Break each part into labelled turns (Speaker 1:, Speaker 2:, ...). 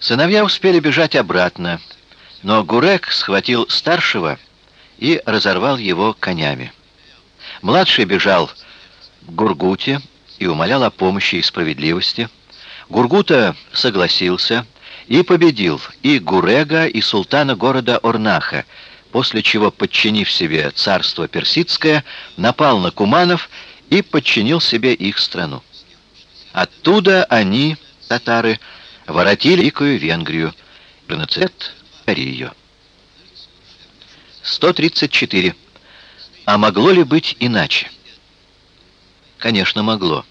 Speaker 1: Сыновья успели бежать обратно, но Гурек схватил старшего и разорвал его конями. Младший бежал к Гургуте и умолял о помощи и справедливости. Гургута согласился и победил и Гурега, и султана города Орнаха, после чего, подчинив себе царство персидское, напал на куманов и подчинил себе их страну. Оттуда они, татары, воротили Великую Венгрию, Гранацет, Корию. 134. А могло ли быть иначе? Конечно, могло.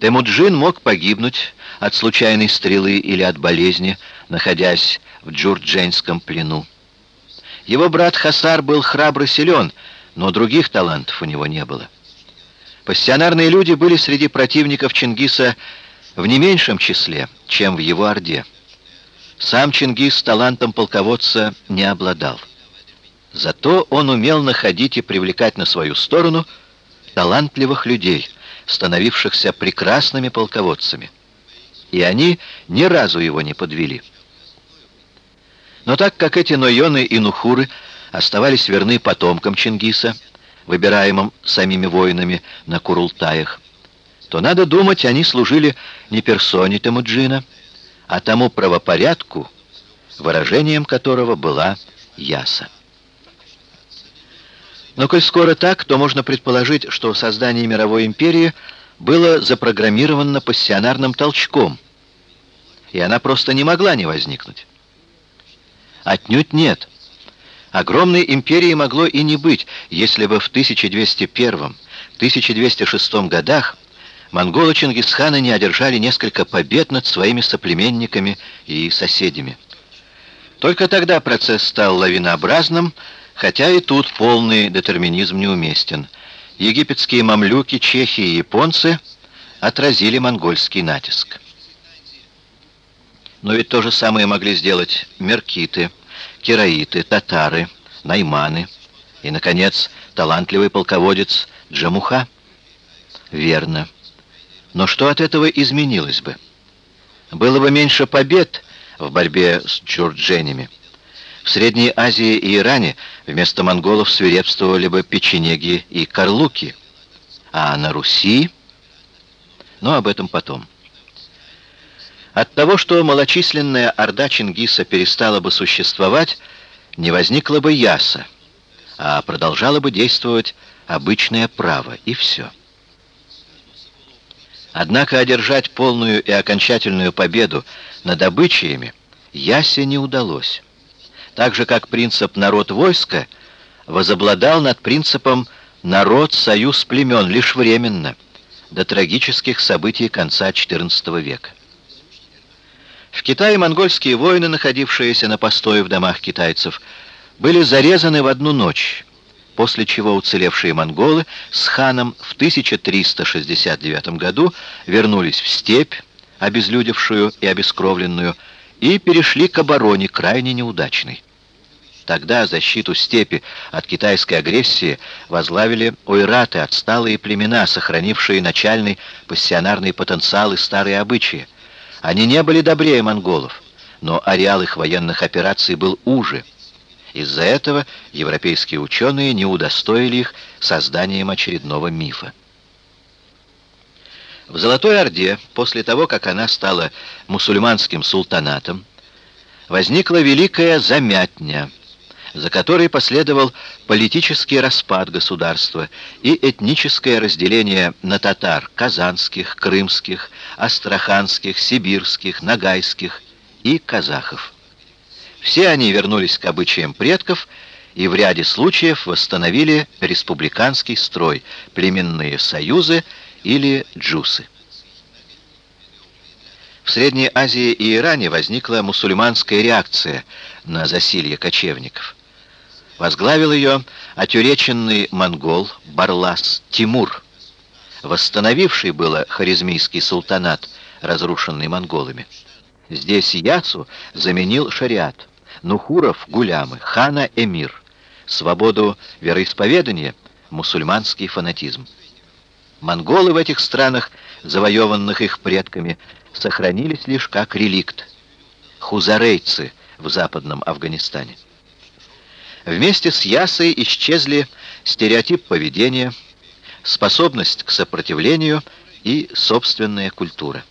Speaker 1: Темуджин мог погибнуть от случайной стрелы или от болезни, находясь в джурдженском плену. Его брат Хасар был храбро силен, но других талантов у него не было. Пассионарные люди были среди противников Чингиса в не меньшем числе, чем в его Орде. Сам Чингис талантом полководца не обладал. Зато он умел находить и привлекать на свою сторону талантливых людей, становившихся прекрасными полководцами. И они ни разу его не подвели. Но так как эти Нойоны и Нухуры оставались верны потомкам Чингиса, выбираемым самими воинами на Курултаях, то, надо думать, они служили не персоне Темуджина, а тому правопорядку, выражением которого была Яса. Но коль скоро так, то можно предположить, что создание мировой империи было запрограммировано пассионарным толчком, и она просто не могла не возникнуть. Отнюдь нет. Огромной империи могло и не быть, если бы в 1201-1206 годах монголы Чингисхана не одержали несколько побед над своими соплеменниками и соседями. Только тогда процесс стал лавинообразным, хотя и тут полный детерминизм неуместен. Египетские мамлюки, чехи и японцы отразили монгольский натиск. Но ведь то же самое могли сделать меркиты, кераиты, татары, найманы и, наконец, талантливый полководец Джамуха. Верно. Но что от этого изменилось бы? Было бы меньше побед в борьбе с джурдженями. В Средней Азии и Иране вместо монголов свирепствовали бы печенеги и карлуки. А на Руси... Но об этом потом. От того, что малочисленная орда Чингиса перестала бы существовать, не возникла бы яса, а продолжало бы действовать обычное право, и все. Однако одержать полную и окончательную победу над обычаями Ясе не удалось. Так же, как принцип «народ войска» возобладал над принципом «народ союз племен» лишь временно, до трагических событий конца XIV века. В Китае монгольские воины, находившиеся на постое в домах китайцев, были зарезаны в одну ночь, после чего уцелевшие монголы с ханом в 1369 году вернулись в степь, обезлюдевшую и обескровленную, и перешли к обороне, крайне неудачной. Тогда защиту степи от китайской агрессии возглавили ойраты, отсталые племена, сохранившие начальный пассионарный потенциал и старые обычаи. Они не были добрее монголов, но ареал их военных операций был уже – из-за этого европейские ученые не удостоили их созданием очередного мифа. В Золотой Орде, после того, как она стала мусульманским султанатом, возникла великая замятня, за которой последовал политический распад государства и этническое разделение на татар казанских, крымских, астраханских, сибирских, нагайских и казахов. Все они вернулись к обычаям предков и в ряде случаев восстановили республиканский строй, племенные союзы или джусы. В Средней Азии и Иране возникла мусульманская реакция на засилье кочевников. Возглавил ее отюреченный монгол Барлас Тимур, восстановивший было харизмийский султанат, разрушенный монголами. Здесь Ясу заменил шариат. Нухуров – гулямы, хана – эмир, свободу вероисповедания – мусульманский фанатизм. Монголы в этих странах, завоеванных их предками, сохранились лишь как реликт. хузарейцы в западном Афганистане. Вместе с Ясой исчезли стереотип поведения, способность к сопротивлению и собственная культура.